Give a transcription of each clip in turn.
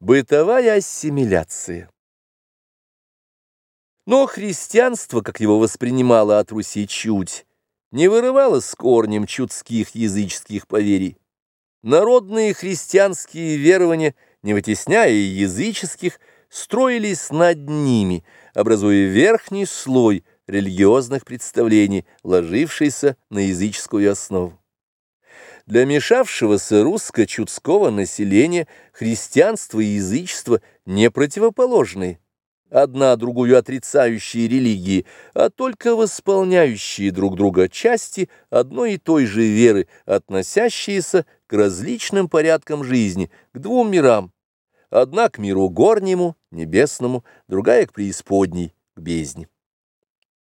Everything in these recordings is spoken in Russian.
Бытовая ассимиляция. Но христианство, как его воспринимало от Руси чуть, не вырывало с корнем чудских языческих поверий. Народные христианские верования, не вытесняя языческих, строились над ними, образуя верхний слой религиозных представлений, ложившийся на языческую основу. Для мешавшегося русско-чудского населения христианство и язычество не противоположны, одна другую отрицающие религии, а только восполняющие друг друга части одной и той же веры, относящиеся к различным порядкам жизни, к двум мирам. Одна к миру горнему, небесному, другая к преисподней, к бездне.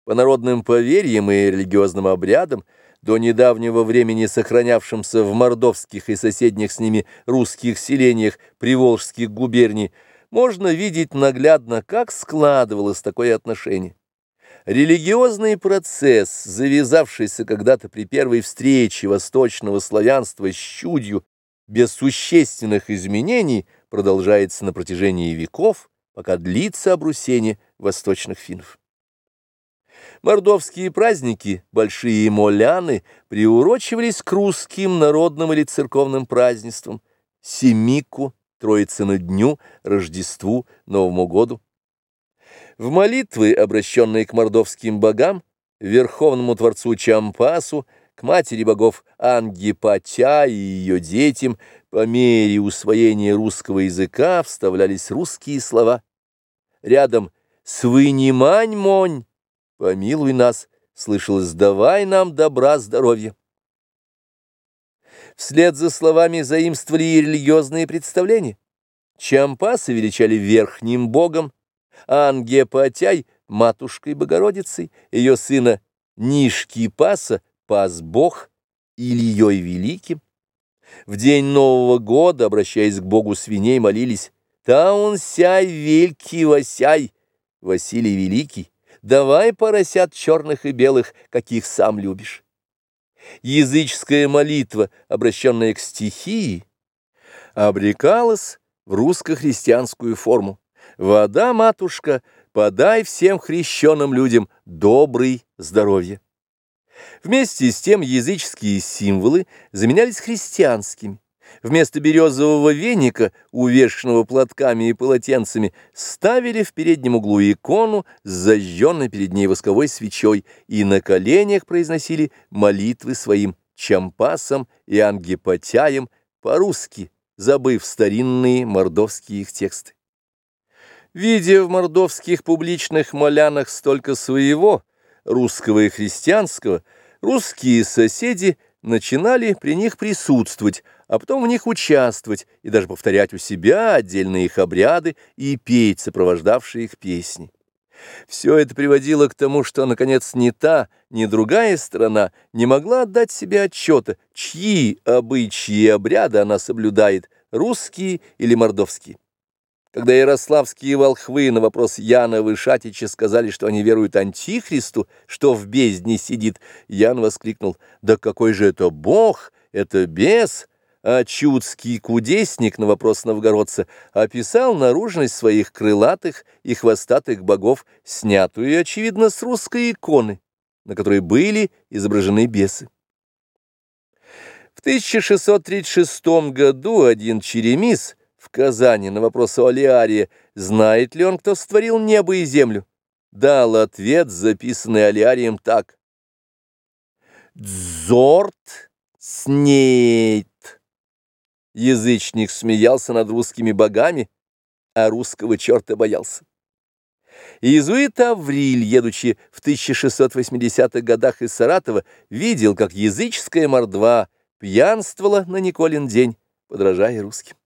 По народным поверьям и религиозным обрядам – до недавнего времени сохранявшимся в мордовских и соседних с ними русских селениях приволжских губерний, можно видеть наглядно, как складывалось такое отношение. Религиозный процесс, завязавшийся когда-то при первой встрече восточного славянства с чудью, без существенных изменений, продолжается на протяжении веков, пока длится обрусение восточных финнов. Мордовские праздники, большие моляны, приурочивались к русским народным или церковным празднествам, Семику, Троицыну дню, Рождеству, Новому году. В молитвы, обращенные к мордовским богам, Верховному Творцу Чампасу, к матери богов Ангипатя и ее детям, по мере усвоения русского языка вставлялись русские слова. Рядом «Свынимань-монь» Помилуй нас, слышалось, давай нам добра, здоровья. Вслед за словами заимствовали и религиозные представления. Чампаса величали верхним богом, а Ангепатяй — матушкой Богородицей, ее сына Нишки Паса — пас бог Ильей Великим. В день Нового года, обращаясь к богу свиней, молились «Та он сяй, вельки васяй, Василий Великий» давай поросят черных и белых, каких сам любишь. Языческая молитва, обращенная к стихии, обрекалась в русско-христианскую форму. «Вода, матушка, подай всем хрещенным людям добрый здоровье». Вместе с тем языческие символы заменялись христианскими. Вместо березового веника, увешанного платками и полотенцами, ставили в переднем углу икону с зажженной перед ней восковой свечой и на коленях произносили молитвы своим чампасам и ангипотяям по-русски, забыв старинные мордовские их тексты. Видя в мордовских публичных молянах столько своего, русского и христианского, русские соседи начинали при них присутствовать, а потом в них участвовать и даже повторять у себя отдельные их обряды и петь сопровождавшие их песни. Все это приводило к тому, что, наконец, ни та, ни другая страна не могла отдать себе отчета, чьи обычаи и обряды она соблюдает, русские или мордовские. Когда ярославские волхвы на вопрос Яна Вышатича сказали, что они веруют Антихристу, что в бездне сидит, Ян воскликнул, «Да какой же это бог, это бес!» А чудский кудесник на вопрос новгородца описал наружность своих крылатых и хвостатых богов, снятую, очевидно, с русской иконы, на которой были изображены бесы. В 1636 году один черемис в Казани на вопрос о Алиаре, знает ли он, кто створил небо и землю, дал ответ, записанный Алиарием так. «Дзорт снейт». Язычник смеялся над русскими богами, а русского черта боялся. Иезуит Авриль, едучи в 1680-х годах из Саратова, видел, как языческая мордва пьянствовала на Николин день, подражая русским.